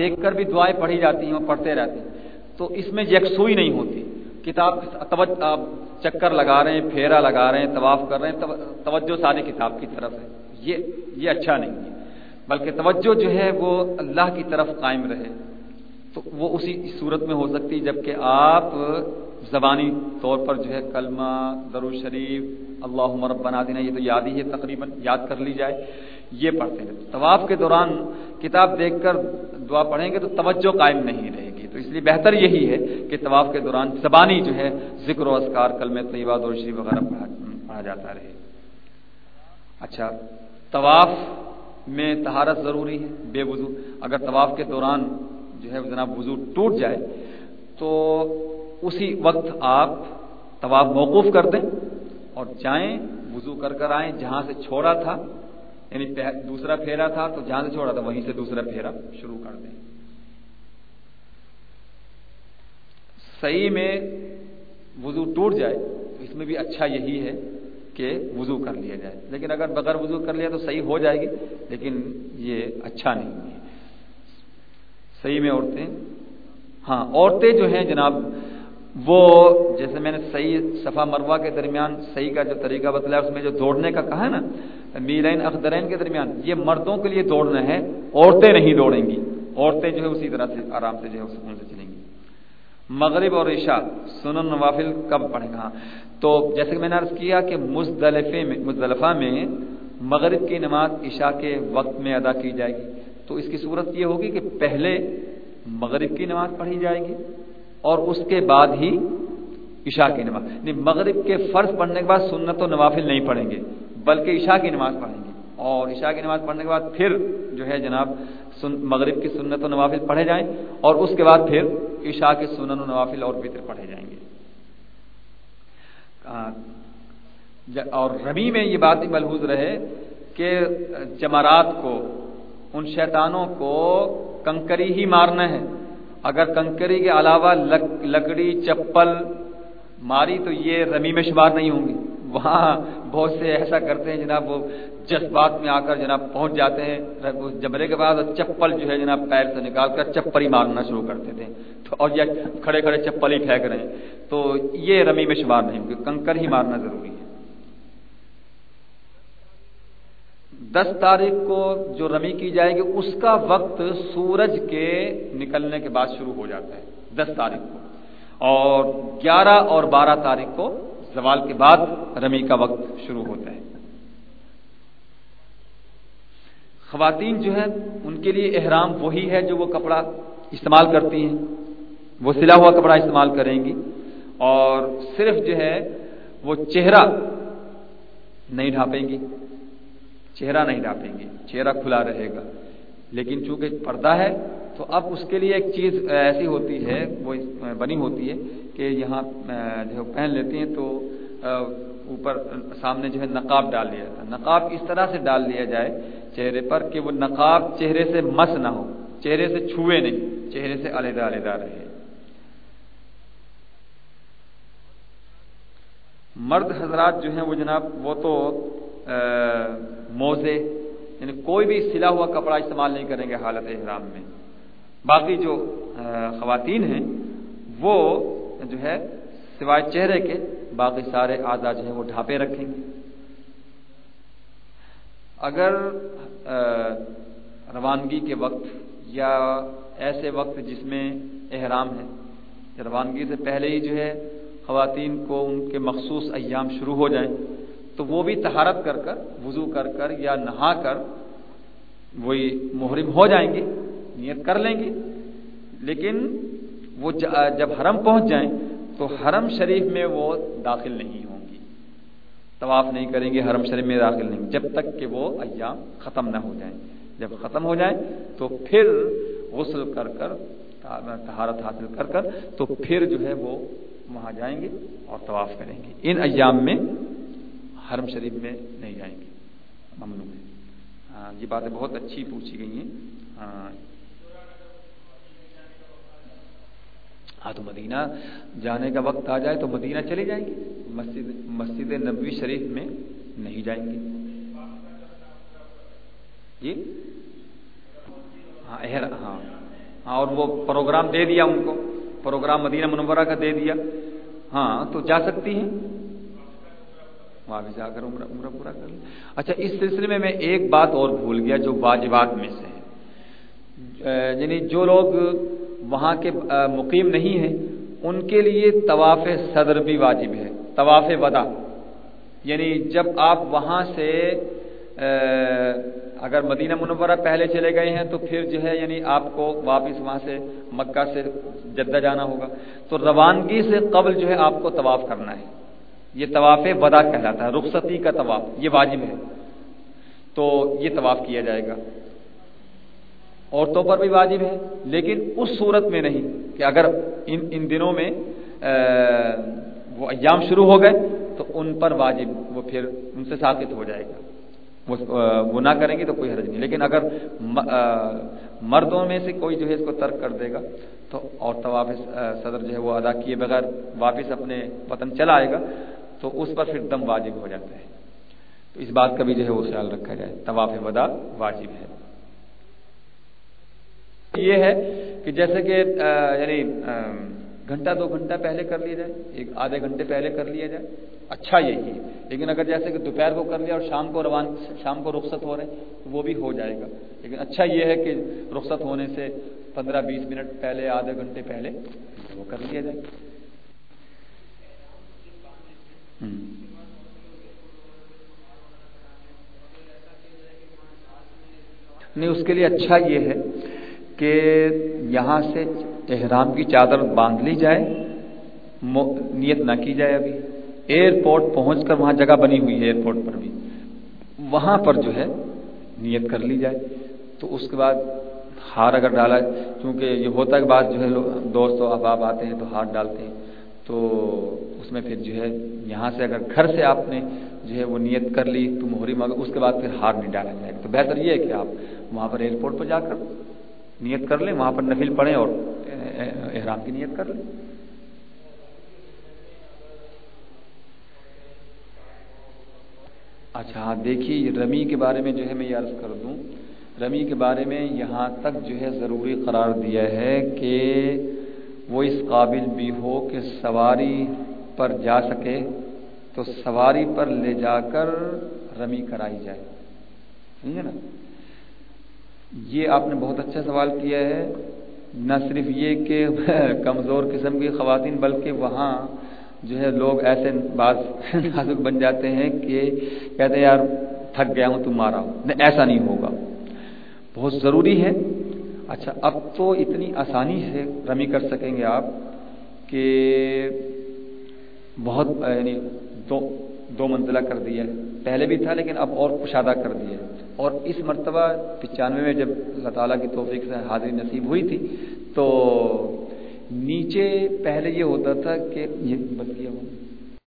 دیکھ کر بھی دعائیں پڑھی جاتی ہیں اور پڑھتے رہتے ہیں۔ تو اس میں یکسوئی نہیں ہوتی۔ کتاب چکر لگا رہے ہیں، پھیرا لگا رہے ہیں، طواف کر رہے ہیں توجہ ساری کتاب کی طرف ہے۔ یہ یہ اچھا نہیں ہے۔ بلکہ توجہ جو ہے وہ اللہ کی طرف قائم رہے۔ تو وہ اسی صورت میں ہو سکتی جبکہ آپ زبانی طور پر جو ہے کلمہ درو شریف اللہ مرب بنا دینا یہ تو یاد ہی ہے تقریباً، یاد کر لی جائے، یہ پڑھتے ہیں۔ طواف کے دوران کتاب دیکھ کر دعا پڑھیں گے تو توجہ قائم نہیں رہے گی۔ تو اس لیے بہتر یہی ہے کہ طواف کے دوران زبانی جو ہے ذکر و اذکار کلم طیبہ درو شریف وغیرہ پڑھا پڑھا جاتا رہے۔ اچھا طواف میں تہارت ضروری ہے، بے وضو۔ اگر طواف کے دوران جو ہے جناب وضو ٹوٹ جائے، تو اسی وقت آپ طواف موقوف کر دیں اور جائیں، وضو کر کر آئیں جہاں سے چھوڑا تھا۔ یعنی دوسرا پھیرا تھا تو جہاں سے چھوڑا تھا، وہیں سے دوسرا پھیرا شروع کر دیں۔ صحیح میں وضو ٹوٹ جائے تو اس میں بھی اچھا یہی ہے کہ وضو کر لیا جائے۔ لیکن اگر بغیر وضو کر لیا تو صحیح ہو جائے گی، لیکن یہ اچھا نہیں ہے۔ صحیح میں عورتیں ہاں عورتیں جو ہیں جناب وہ جیسے میں نے صحیح صفا مروا کے درمیان صحیح کا جو طریقہ بتلایا، اس میں جو دوڑنے کا کہا ہے نا میرین اخدرین کے درمیان، یہ مردوں کے لیے دوڑنا ہے، عورتیں نہیں دوڑیں گی۔ عورتیں جو ہے اسی طرح سے آرام سے جو ہے سکون سے چلیں گی۔ مغرب اور عشاء، سنن نوافل کب پڑھیں گا ہاں، تو جیسے کہ میں نے عرض کیا کہ مزدلفے میں، مزدلفہ میں مغرب کی نماز عشاء کے وقت میں ادا کی جائے گی۔ تو اس کی صورت یہ ہوگی کہ پہلے مغرب کی نماز پڑھی جائے گی۔ اور اس کے بعد ہی عشاء کی نماز۔ یعنی مغرب کے فرض پڑھنے کے بعد سنت و نوافل نہیں پڑھیں گے، بلکہ عشاء کی نماز پڑھیں گے۔ اور عشاء کی نماز پڑھنے کے بعد پھر جو ہے جناب مغرب کی سنت و نوافل پڑھے جائیں اور اس کے بعد پھر عشاء کے سنن و نوافل اور وطر پڑھے جائیں گے۔ اور ربی میں یہ بات ہی ملحوظ رہے کہ جمارات کو، ان شیطانوں کو کنکری ہی مارنا ہے۔ اگر کنکری کے علاوہ لکڑی، چپل ماری تو یہ رمی میں شمار نہیں ہوں گی۔ وہاں بہت سے ایسا کرتے ہیں جناب وہ جذبات میں آ کر جناب پہنچ جاتے ہیں۔ جبرے کے بعد چپل جو ہے جناب پیر سے نکال کر چپل ہی مارنا شروع کرتے تھے تو اور یہ کھڑے کھڑے چپل ہی پھینک رہے ہیں۔ تو یہ رمی میں شمار نہیں ہوگی کنکر ہی مارنا ضروری ہے دس تاریخ کو جو رمی کی جائے گی، اس کا وقت سورج کے نکلنے کے بعد شروع ہو جاتا ہے، دس تاریخ کو۔ اور گیارہ اور بارہ تاریخ کو زوال کے بعد رمی کا وقت شروع ہوتا ہے۔ خواتین جو ہے ان کے لیے احرام وہی ہے جو وہ کپڑا استعمال کرتی ہیں۔ وہ سلا ہوا کپڑا استعمال کریں گی۔ اور صرف جو ہے، وہ چہرہ نہیں ڈھانپیں گی۔ چہرہ نہیں ڈھانپیں گے، چہرہ کھلا رہے گا۔ لیکن چونکہ پردہ ہے، تو اب اس کے لیے ایک چیز ایسی ہوتی ہے، وہ بنی ہوتی ہے کہ یہاں جو پہن لیتی ہیں تو اوپر، سامنے جو ہے نقاب ڈال لیا جاتا ہے۔ نقاب اس طرح سے ڈال لیا جائے چہرے پر کہ وہ نقاب چہرے سے مس نہ ہو، چہرے سے چھوئے نہیں، چہرے سے علیحدہ علیحدہ رہے۔ مرد حضرات جو ہیں وہ جناب، وہ تو موزے یعنی کوئی بھی سلا ہوا کپڑا استعمال نہیں کریں گے حالت احرام میں۔ باقی جو خواتین ہیں، وہ جو ہے سوائے چہرے کے باقی سارے اعضا جو ہیں وہ ڈھانپے رکھیں گے۔ اگر روانگی کے وقت یا ایسے وقت جس میں احرام ہے روانگی سے پہلے ہی جو ہے خواتین کو ان کے مخصوص ایام شروع ہو جائیں تو وہ بھی تہارت کر کر، وضو کر کر یا نہا کر وہی محرم ہو جائیں گے، نیت کر لیں گے۔ لیکن وہ جب حرم پہنچ جائیں تو حرم شریف میں وہ داخل نہیں ہوں گی۔ طواف نہیں کریں گے، حرم شریف میں داخل نہیں۔ جب تک کہ وہ ایام ختم نہ ہو جائیں۔ جب ختم ہو جائیں تو پھر غسل کر کر، تہارت حاصل کر کر تو پھر جو ہے وہ وہاں جائیں گے اور طواف کریں گے۔ ان ایام میں حرم شریف میں نہیں جائیں گے۔ ممنوع ہے ہاں یہ باتیں بہت اچھی پوچھی گئی ہیں۔ ہاں ہاں تو مدینہ جانے کا وقت آ جائے تو مدینہ چلے جائیں گے۔ مسجد مسجد نبوی شریف میں نہیں جائیں گے۔ جی؟ ہاں ہاں۔ ہاں اور وہ پروگرام دے دیا ان کو۔ پروگرام مدینہ منورہ کا دے دیا۔ ہاں تو جا سکتی ہیں۔ وہاں بھی جا کر عمرہ عمرہ پورا کر لیں اچھا اس سلسلے میں میں ایک بات اور بھول گیا جو واجبات میں سے ہے۔ یعنی جو لوگ وہاں کے مقیم نہیں ہیں، ان کے لیے طواف صدر بھی واجب ہے، طواف ودا۔ یعنی جب آپ وہاں سے اگر مدینہ منورہ پہلے چلے گئے ہیں تو پھر جو ہے یعنی آپ کو واپس وہاں سے مکہ سے جدہ جانا ہوگا۔ تو روانگی سے قبل جو ہے، آپ کو طواف کرنا ہے۔ یہ طواف ودا کہلاتا ہے، رخصتی کا طواف، یہ واجب ہے۔ تو یہ طواف کیا جائے گا۔ عورتوں پر بھی واجب ہے، لیکن اس صورت میں نہیں کہ اگر ان ان دنوں میں وہ ایام شروع ہو گئے تو ان پر واجب، وہ پھر ان سے ثابت ہو جائے گا۔ وہ نہ کریں گے تو کوئی حرج نہیں۔ لیکن اگر مردوں میں سے کوئی جو ہے اس کو ترک کر دے گا تو اور طواف صدر جو ہے وہ ادا کیے بغیر واپس اپنے وطن چلا آئے گا۔ تو اس پر پھر دم واجب ہو جاتا ہے۔ تو اس بات کا بھی جو ہے وہ خیال رکھا جائے۔ طواف ودا واجب ہے۔ یہ ہے کہ جیسے کہ یعنی گھنٹہ دو گھنٹہ پہلے کر لیا جائے، ایک آدھے گھنٹے پہلے کر لیا جائے۔ اچھا یہی ہے۔ لیکن اگر جیسے کہ دوپہر کو کر لیا اور شام کو روان، شام کو رخصت ہو رہے تو وہ بھی ہو جائے گا۔ لیکن اچھا یہ ہے کہ رخصت ہونے سے پندرہ بیس منٹ پہلے، آدھے گھنٹے پہلے وہ کر لیا جائے۔ نہیں، اس کے لیے اچھا یہ ہے کہ یہاں سے احرام کی چادر باندھ لی جائے نیت نہ کی جائے ابھی۔ ایئرپورٹ پہنچ کر وہاں جگہ بنی ہوئی ہے، ایئرپورٹ پر بھی۔ وہاں پر جو ہے نیت کر لی جائے۔ تو اس کے بعد ہار اگر ڈالا کیونکہ یہ ہوتا ہے بعد جو ہے دوست و احباب آتے ہیں تو ہاتھ ڈالتے ہیں۔ تو اس میں پھر جو ہے یہاں سے اگر گھر سے آپ نے جو ہے وہ نیت کر لی تو مہری مگر اس کے بعد پھر ہار نہیں ڈالا جائے گا۔ تو بہتر یہ ہے کہ آپ وہاں پر ایئرپورٹ پر جا کر نیت کر لیں، وہاں پر نفل پڑھیں اور احرام کی نیت کر لیں۔ اچھا ہاں دیکھیے رمی کے بارے میں جو ہے میں یہ عرض کر دوں۔ رمی کے بارے میں یہاں تک جو ہے ضروری قرار دیا ہے کہ وہ اس قابل بھی ہو کہ سواری پر جا سکے تو سواری پر لے جا کر رمی کرائی جائے۔ ٹھیک ہے نا؟ یہ آپ نے بہت اچھا سوال کیا ہے۔ نہ صرف یہ کہ کمزور قسم کی خواتین، بلکہ وہاں جو ہے لوگ ایسے بعض نازک بن جاتے ہیں کہ کہتے ہیں، یار، تھک گیا ہوں تم مارا نہیں، ایسا نہیں ہوگا۔ بہت ضروری ہے۔ اچھا اب تو اتنی آسانی سے رمی کر سکیں گے آپ کہ بہت یعنی دو دو منزلہ کر دیا ہے۔ پہلے بھی تھا لیکن اب اور کشادہ کر دیا ہے۔ اور اس مرتبہ پچانوے میں جب اللہ تعالیٰ کی توفیق سے حاضری نصیب ہوئی تھی، تو نیچے پہلے یہ ہوتا تھا کہ یہ بس کیا ہوں